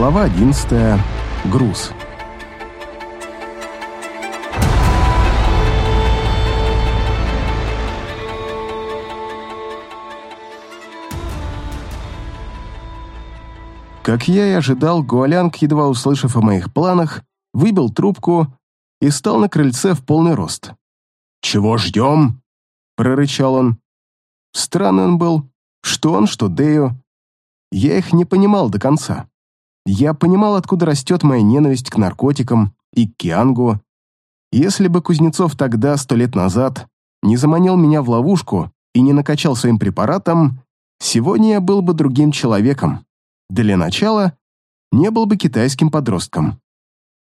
Глава 11. Груз. Как я и ожидал, Гуалянг, едва услышав о моих планах, выбил трубку и стал на крыльце в полный рост. «Чего ждем?» — прорычал он. Странный он был, что он, что Дею. Я их не понимал до конца. Я понимал, откуда растет моя ненависть к наркотикам и к Киангу. Если бы Кузнецов тогда, сто лет назад, не заманил меня в ловушку и не накачал своим препаратом, сегодня я был бы другим человеком. Для начала не был бы китайским подростком.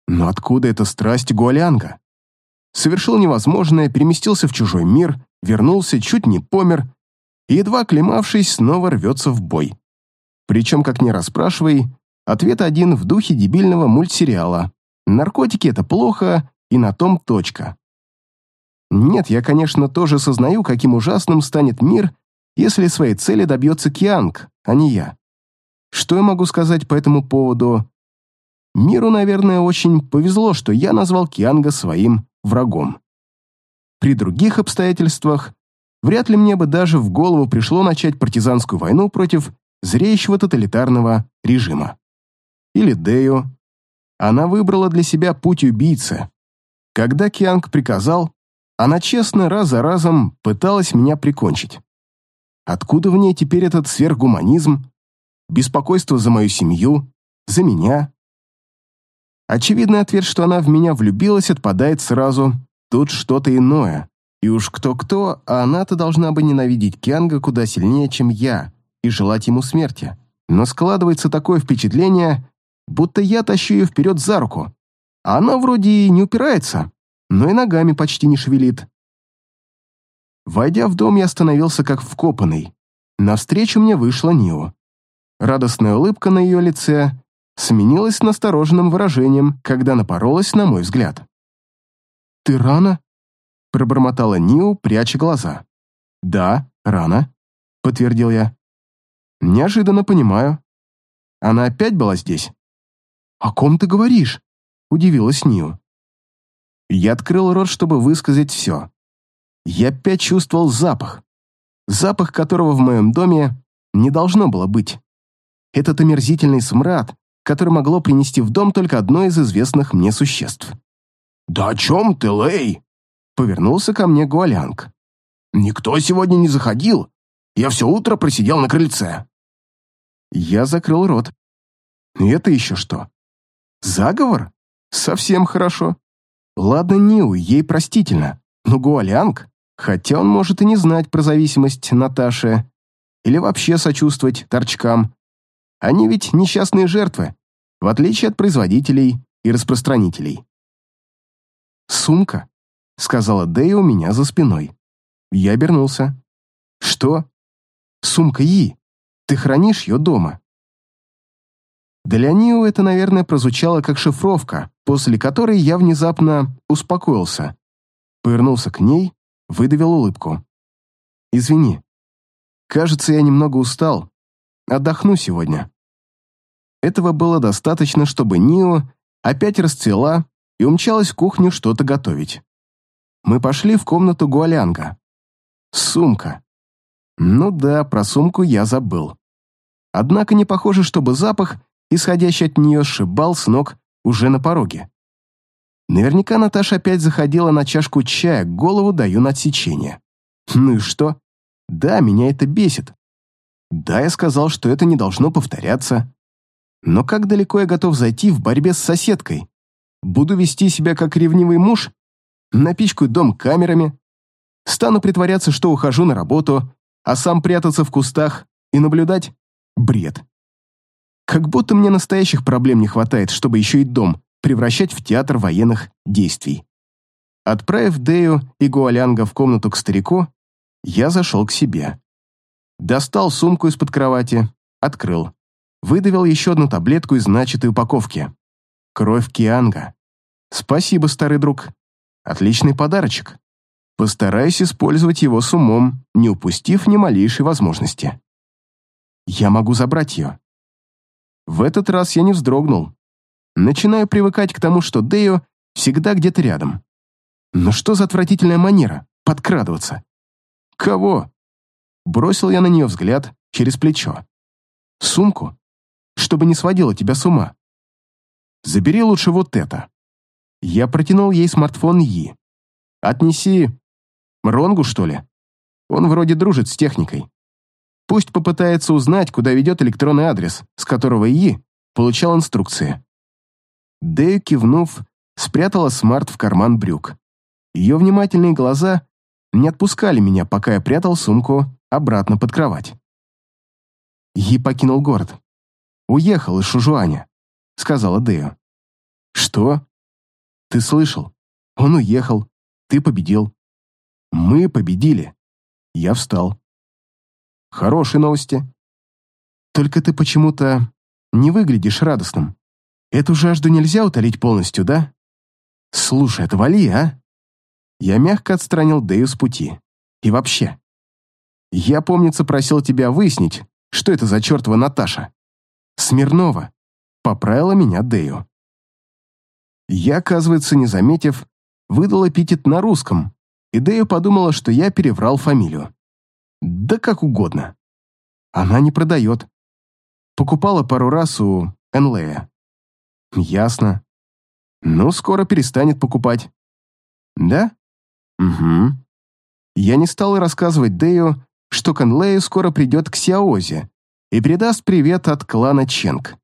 Но откуда эта страсть Гуалянга? Совершил невозможное, переместился в чужой мир, вернулся, чуть не помер, и, едва оклемавшись, снова рвется в бой. Причем, как ни расспрашивай, ответ один в духе дебильного мультсериала. Наркотики — это плохо, и на том точка. Нет, я, конечно, тоже сознаю, каким ужасным станет мир, если своей цели добьется Кианг, а не я. Что я могу сказать по этому поводу? Миру, наверное, очень повезло, что я назвал Кианга своим врагом. При других обстоятельствах вряд ли мне бы даже в голову пришло начать партизанскую войну против зреющего тоталитарного режима. Или Дею. Она выбрала для себя путь убийцы. Когда Кианг приказал, она честно раз за разом пыталась меня прикончить. Откуда в ней теперь этот сверхгуманизм, беспокойство за мою семью, за меня. Очевидный ответ, что она в меня влюбилась, отпадает сразу. Тут что-то иное. И уж кто-кто, а она-то должна бы ненавидеть Кианга куда сильнее, чем я, и желать ему смерти. Но складывается такое впечатление, будто я тащу ее вперед за руку. Она вроде и не упирается, но и ногами почти не шевелит. Войдя в дом, я остановился как вкопанный. Навстречу мне вышла Нио. Радостная улыбка на ее лице сменилась настороженным выражением, когда напоролась на мой взгляд. «Ты рано?» — пробормотала Нио, пряча глаза. «Да, рано», — подтвердил я. «Неожиданно понимаю. Она опять была здесь?» «О ком ты говоришь?» — удивилась Нио. Я открыл рот, чтобы высказать все. Я опять чувствовал запах. Запах которого в моем доме не должно было быть. Этот омерзительный смрад, который могло принести в дом только одно из известных мне существ. «Да о чем ты, Лэй?» Повернулся ко мне Гуалянг. «Никто сегодня не заходил. Я все утро просидел на крыльце». Я закрыл рот. Это еще что? Заговор? Совсем хорошо. Ладно, Ниу, ей простительно. Но Гуалянг, хотя он может и не знать про зависимость Наташи, или вообще сочувствовать торчкам, они ведь несчастные жертвы, в отличие от производителей и распространителей. «Сумка», — сказала Дэя у меня за спиной. Я обернулся. «Что?» «Сумка И. Ты хранишь ее дома». Для Нио это, наверное, прозвучало как шифровка, после которой я внезапно успокоился. Повернулся к ней, выдавил улыбку. «Извини. Кажется, я немного устал. Отдохну сегодня. Этого было достаточно, чтобы Нио опять расцвела и умчалась в кухню что-то готовить. Мы пошли в комнату Гуалянга. Сумка. Ну да, про сумку я забыл. Однако не похоже, чтобы запах, исходящий от нее, сшибал с ног уже на пороге. Наверняка Наташа опять заходила на чашку чая, голову даю на отсечение. Ну и что? Да, меня это бесит. Да, я сказал, что это не должно повторяться. Но как далеко я готов зайти в борьбе с соседкой? Буду вести себя как ревнивый муж? Напичкаю дом камерами? Стану притворяться, что ухожу на работу, а сам прятаться в кустах и наблюдать? Бред. Как будто мне настоящих проблем не хватает, чтобы еще и дом превращать в театр военных действий. Отправив Дею и Гуалянга в комнату к старику, я зашел к себе. Достал сумку из-под кровати, открыл. Выдавил еще одну таблетку из начатой упаковки. Кровь Кианга. Спасибо, старый друг. Отличный подарочек. Постараюсь использовать его с умом, не упустив ни малейшей возможности. Я могу забрать ее. В этот раз я не вздрогнул. Начинаю привыкать к тому, что Део всегда где-то рядом. Но что за отвратительная манера — подкрадываться? Кого? Бросил я на нее взгляд через плечо. Сумку, чтобы не сводила тебя с ума. Забери лучше вот это. Я протянул ей смартфон Yi. Отнеси Ронгу, что ли? Он вроде дружит с техникой. Пусть попытается узнать, куда ведет электронный адрес, с которого Yi получал инструкции. Дэю, кивнув, спрятала смарт в карман брюк. Ее внимательные глаза не отпускали меня, пока я прятал сумку обратно под кровать. Yi покинул город. Уехал из Шужуаня, сказала Дэю. Что? Ты слышал? Он уехал. Ты победил. Мы победили. Я встал. Хорошие новости. Только ты почему-то не выглядишь радостным. Эту жажду нельзя утолить полностью, да? Слушай, отвали, а? Я мягко отстранил Дэю с пути. И вообще. Я, помнится, просил тебя выяснить, что это за чертова Наташа. Смирнова. Поправила меня Дэю. Я, оказывается, не заметив, выдал эпитет на русском, и Дэю подумала, что я переврал фамилию. Да как угодно. Она не продает. Покупала пару раз у Энлея. Ясно. Ну, скоро перестанет покупать. Да? Угу. Я не стал рассказывать Дэю, что к Энлею скоро придет к Сяозе и передаст привет от клана Ченг.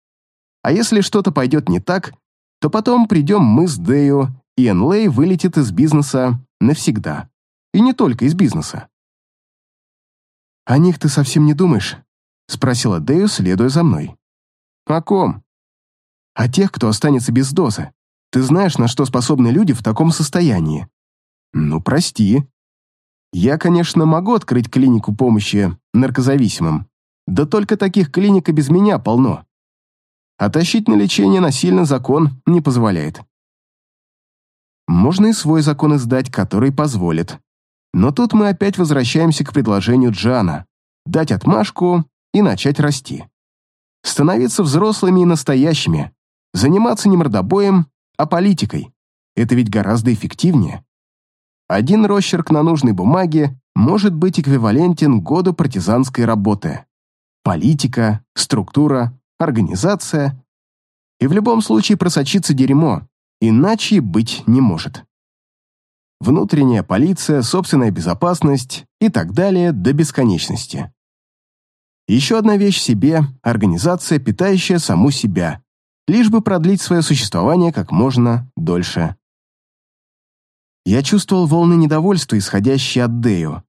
А если что-то пойдет не так, то потом придем мы с Дэю, и Энлей вылетит из бизнеса навсегда. И не только из бизнеса. «О них ты совсем не думаешь?» — спросила Дэю, следуя за мной. «О ком?» «О тех, кто останется без дозы. Ты знаешь, на что способны люди в таком состоянии?» «Ну, прости. Я, конечно, могу открыть клинику помощи наркозависимым, да только таких клиник и без меня полно а тащить на лечение насильно закон не позволяет. Можно и свой закон издать, который позволит. Но тут мы опять возвращаемся к предложению Джана – дать отмашку и начать расти. Становиться взрослыми и настоящими, заниматься не мордобоем, а политикой. Это ведь гораздо эффективнее. Один росчерк на нужной бумаге может быть эквивалентен году партизанской работы. Политика, структура, организация. И в любом случае просочится дерьмо, иначе быть не может. Внутренняя полиция, собственная безопасность и так далее до бесконечности. Еще одна вещь себе – организация, питающая саму себя, лишь бы продлить свое существование как можно дольше. Я чувствовал волны недовольства, исходящие от Дею.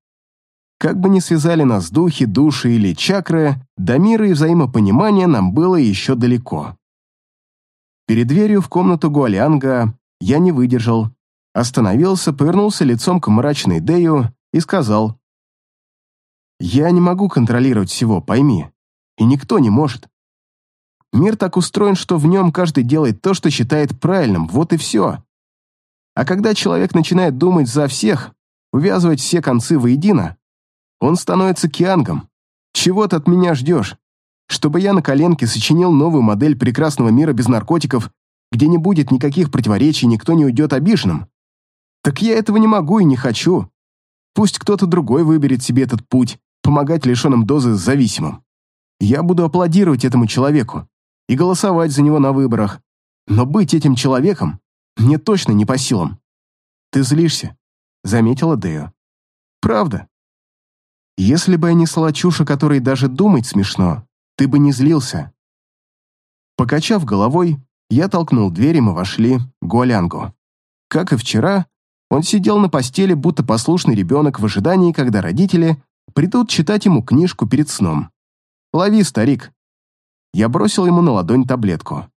Как бы ни связали нас духи, души или чакры, до мира и взаимопонимания нам было еще далеко. Перед дверью в комнату Гуалианга я не выдержал, остановился, повернулся лицом к мрачной Дею и сказал, «Я не могу контролировать всего, пойми, и никто не может. Мир так устроен, что в нем каждый делает то, что считает правильным, вот и все. А когда человек начинает думать за всех, увязывать все концы воедино, он становится киангом. Чего ты от меня ждешь? Чтобы я на коленке сочинил новую модель прекрасного мира без наркотиков, где не будет никаких противоречий, никто не уйдет обиженным? Так я этого не могу и не хочу. Пусть кто-то другой выберет себе этот путь, помогать лишенным дозы зависимым. Я буду аплодировать этому человеку и голосовать за него на выборах. Но быть этим человеком мне точно не по силам. Ты злишься, заметила Део. Правда. Если бы я несла чушь, о которой даже думать смешно, ты бы не злился. Покачав головой, я толкнул дверь, и мы вошли к Гуалянгу. Как и вчера, он сидел на постели, будто послушный ребенок в ожидании, когда родители придут читать ему книжку перед сном. «Лови, старик!» Я бросил ему на ладонь таблетку.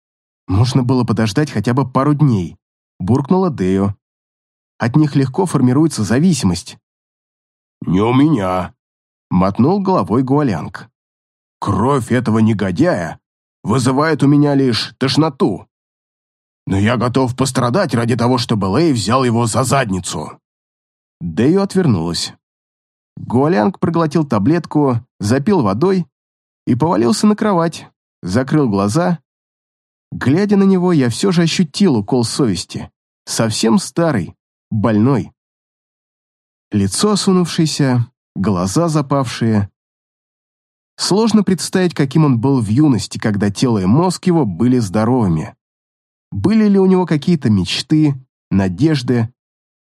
Можно было подождать хотя бы пару дней, буркнула Део. От них легко формируется зависимость. «Не у меня», Мотнул головой Гуалянг. «Кровь этого негодяя вызывает у меня лишь тошноту. Но я готов пострадать ради того, чтобы Лэй взял его за задницу». Дэйо отвернулась. Гуалянг проглотил таблетку, запил водой и повалился на кровать, закрыл глаза. Глядя на него, я все же ощутил укол совести. Совсем старый, больной. Лицо осунувшееся, глаза запавшие. Сложно представить, каким он был в юности, когда тело и мозг его были здоровыми. Были ли у него какие-то мечты, надежды?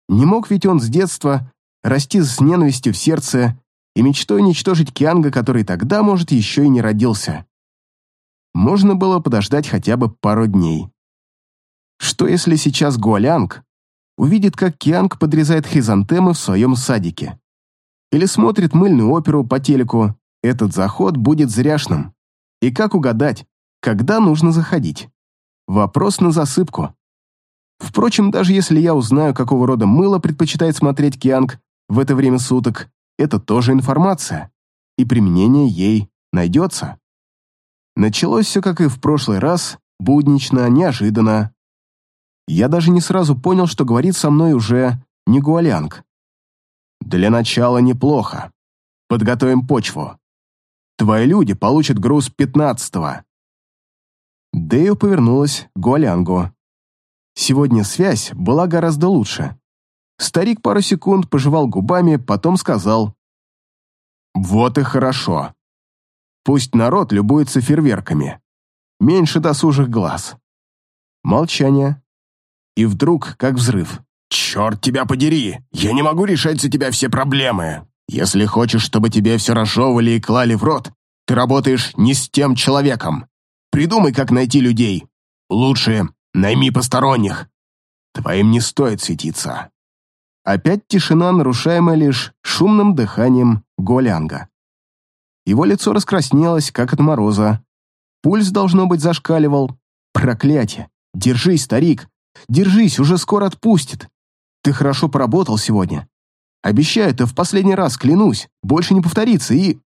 Не мог ведь он с детства расти с ненавистью в сердце и мечтой уничтожить Кианга, который тогда, может, еще и не родился. Можно было подождать хотя бы пару дней. Что если сейчас Гуалянг увидит, как Кианг подрезает хризантемы в своем садике? Или смотрит мыльную оперу по телеку, этот заход будет зряшным. И как угадать, когда нужно заходить? Вопрос на засыпку. Впрочем, даже если я узнаю, какого рода мыло предпочитает смотреть Кианг в это время суток, это тоже информация, и применение ей найдется. Началось все, как и в прошлый раз, буднично, неожиданно. Я даже не сразу понял, что говорит со мной уже не Гуалянг. Для начала неплохо. Подготовим почву. Твои люди получат груз пятнадцатого. Дэю повернулась к Гуалянгу. Сегодня связь была гораздо лучше. Старик пару секунд пожевал губами, потом сказал. «Вот и хорошо. Пусть народ любуется фейерверками. Меньше досужих глаз». Молчание. И вдруг, как взрыв. «Черт тебя подери! Я не могу решать за тебя все проблемы. Если хочешь, чтобы тебе все разжевывали и клали в рот, ты работаешь не с тем человеком. Придумай, как найти людей. Лучше найми посторонних. Твоим не стоит светиться». Опять тишина, нарушаемая лишь шумным дыханием Голянга. Его лицо раскраснелось, как от мороза. Пульс, должно быть, зашкаливал. Проклятие! Держись, старик! Держись, уже скоро отпустит. Ты хорошо поработал сегодня. Обещаю, это в последний раз, клянусь, больше не повторится и...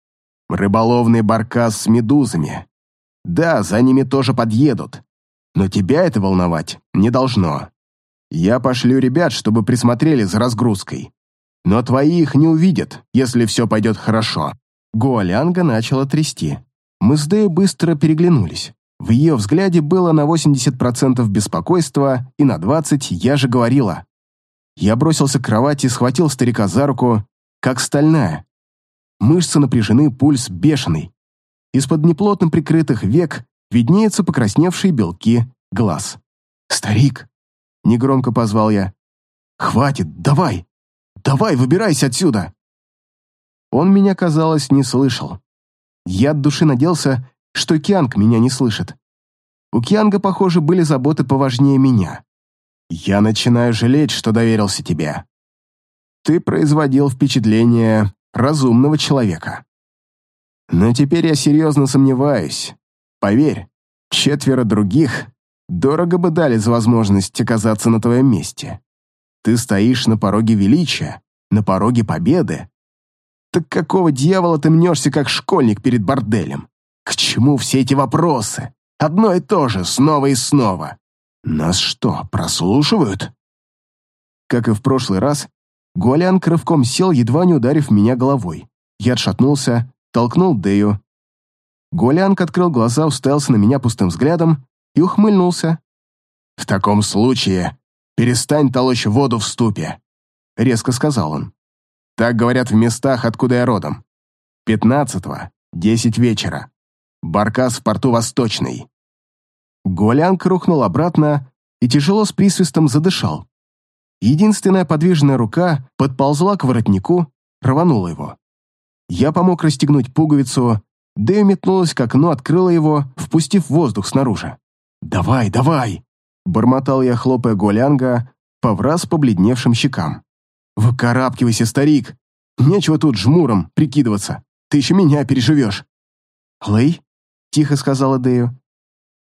Рыболовный баркас с медузами. Да, за ними тоже подъедут. Но тебя это волновать не должно. Я пошлю ребят, чтобы присмотрели за разгрузкой. Но твои их не увидят, если все пойдет хорошо». Гуалянга начала трясти. Мы с Дэй быстро переглянулись. В ее взгляде было на 80% беспокойства, и на 20% я же говорила. Я бросился к кровати, схватил старика за руку, как стальная. Мышцы напряжены, пульс бешеный. Из-под неплотно прикрытых век виднеются покрасневшие белки глаз. «Старик!» Негромко позвал я. «Хватит, давай! Давай, выбирайся отсюда!» Он меня, казалось, не слышал. Я от души надеялся, что Кианг меня не слышит. У Кианга, похоже, были заботы поважнее меня. Я начинаю жалеть, что доверился тебе. Ты производил впечатление разумного человека. Но теперь я серьезно сомневаюсь. Поверь, четверо других Дорого бы дали за возможность оказаться на твоем месте. Ты стоишь на пороге величия, на пороге победы. Так какого дьявола ты мнешься, как школьник перед борделем? К чему все эти вопросы? Одно и то же, снова и снова. Нас что, прослушивают? Как и в прошлый раз, Гуалян рывком сел, едва не ударив меня головой. Я отшатнулся, толкнул Дею. Гуалянг открыл глаза, уставился на меня пустым взглядом и ухмыльнулся. «В таком случае перестань толочь воду в ступе», — резко сказал он. «Так говорят в местах, откуда я родом. Пятнадцатого, десять вечера. Баркас в порту Восточный». Голянг рухнул обратно и тяжело с присвистом задышал. Единственная подвижная рука подползла к воротнику, рванула его. Я помог расстегнуть пуговицу, Дэю метнулась к окну, открыла его, впустив воздух снаружи. «Давай, давай!» — бормотал я, хлопая Голянга по враз побледневшим щекам. «Выкарабкивайся, старик! Нечего тут жмуром прикидываться. Ты еще меня переживешь!» «Лэй?» — тихо сказала Дэю.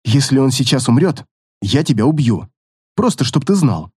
«Если он сейчас умрет, я тебя убью. Просто, чтоб ты знал.